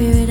to